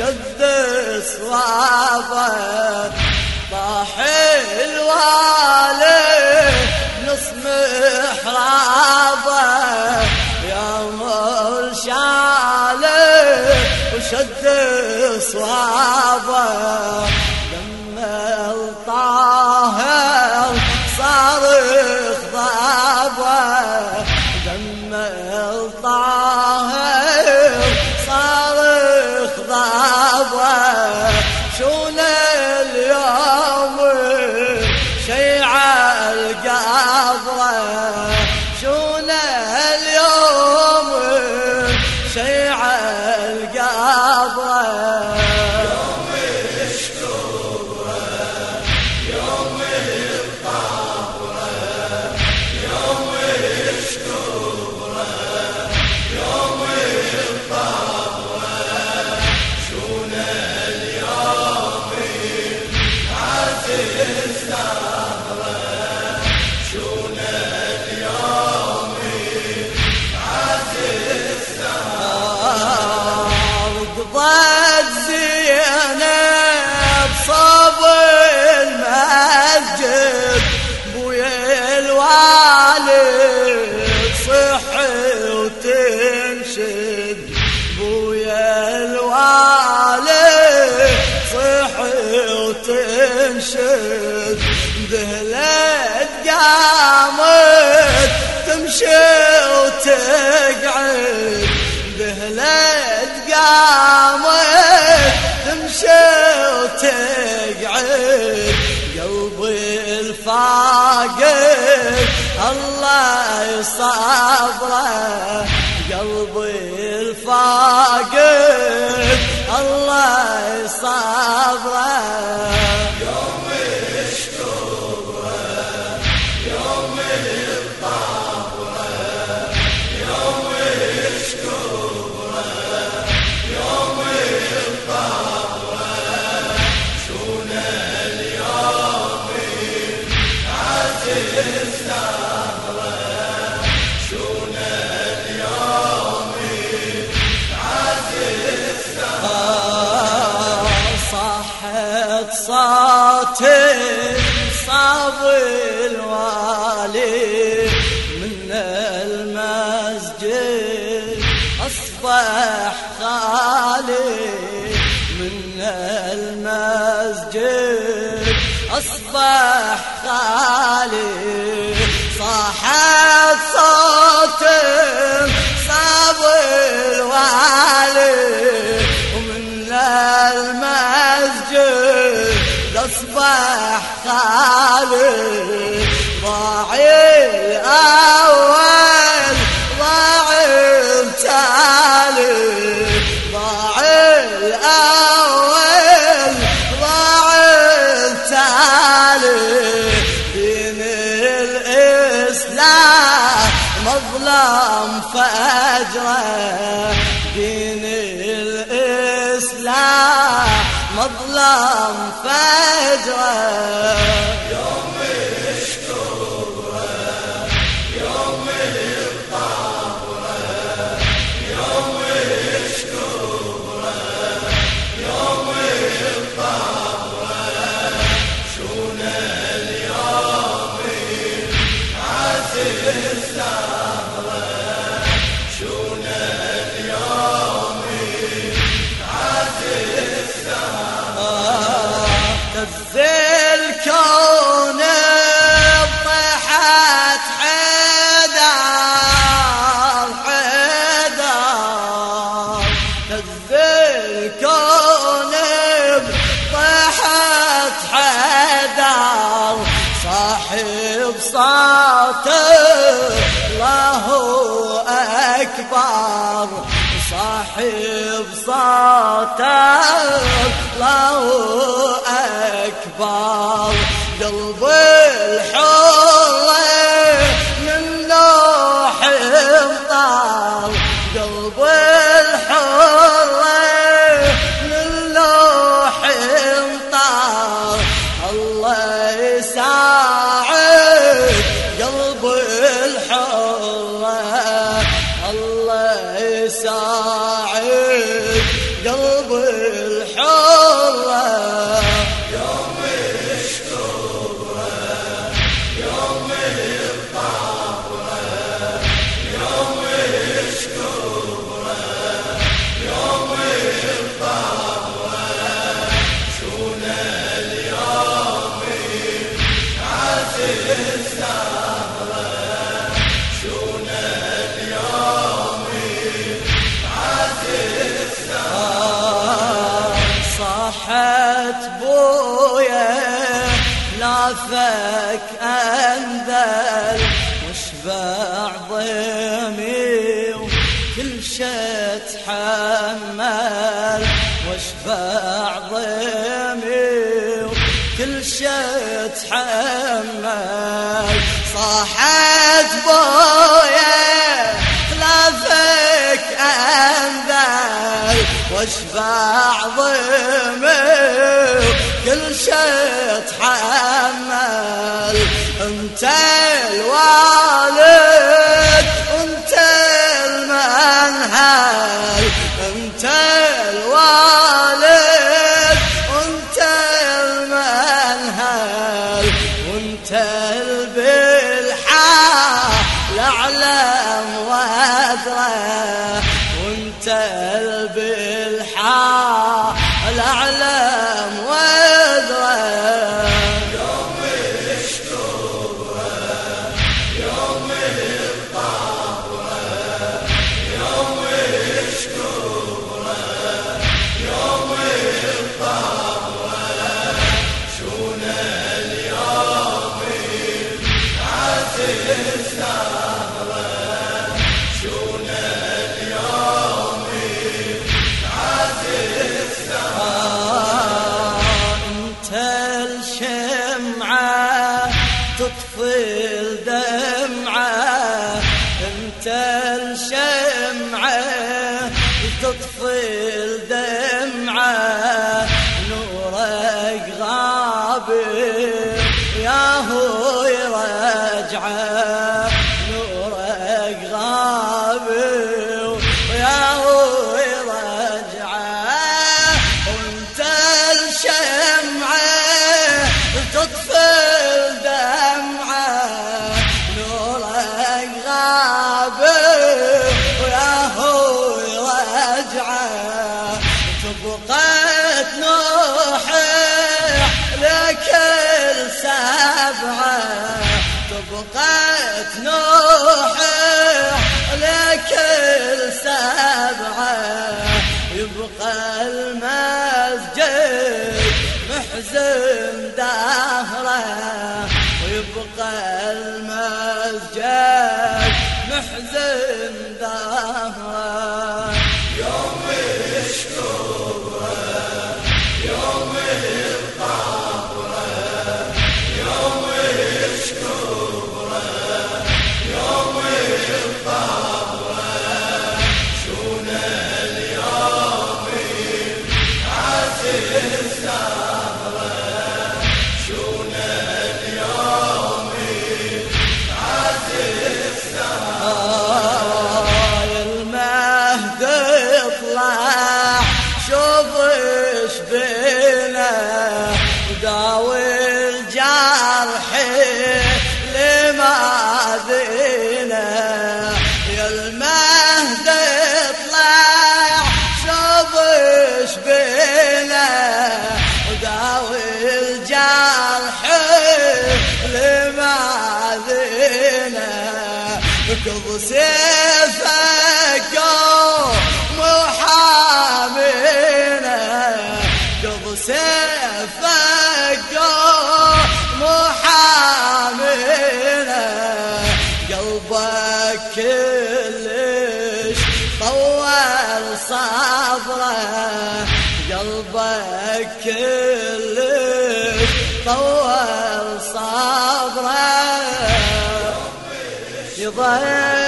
شد صوابه طاح الوالي نص محرابه يا مرشالي وشد صوابه لما الطاهر صار Baba. الفاقد الله يصبره قلبي الفاقد. الله يصبره صاب الوالي من المسجد أصبح خالي من المسجد أصبح خالي صاحت صوتي صاب الوالي ومن المسجد أصبح خالي ضاعي الأول ضاعي التالي ضاعي الأول ضاعي التالي دين الإسلام مظلم فاجره مظلم فجره أكبر صاحب صوته الله أكبر. بويا لافك أنذل وشبع ضيمي وكل شي تحمل وشبع ضيمي وكل شي تحمل صاحت بويا لافك أنذل واشبع ضمي كل تطفي الدمعة أنت الشمعة. تطفي الدمعة نورك غابر. يا هو نوحي لكل سبعة. يبقى المسجد محزن دهرة. ويبقى المسجد محزن دهرة. Brasil. سيفك قوم حامينا قلبك كلش طول صبره. قلبك كلش طول صبره. يضل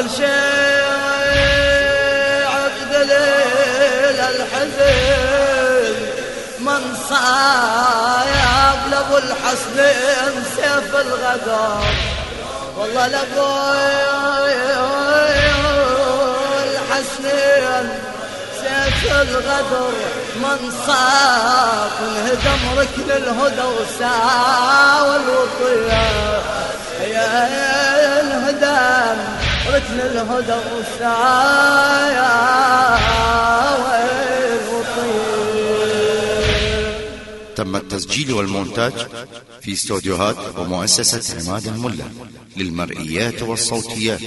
وكل شيء بذليل الحزن من صايب لابو الحسنين سيف الغدر والله لابو الحسنين سيف الغدر من صاف انهدم ركن الهدى وساوى وساوى الوطية تم التسجيل والمونتاج في استوديوهات ومؤسسة عماد الملا للمرئيات والصوتيات.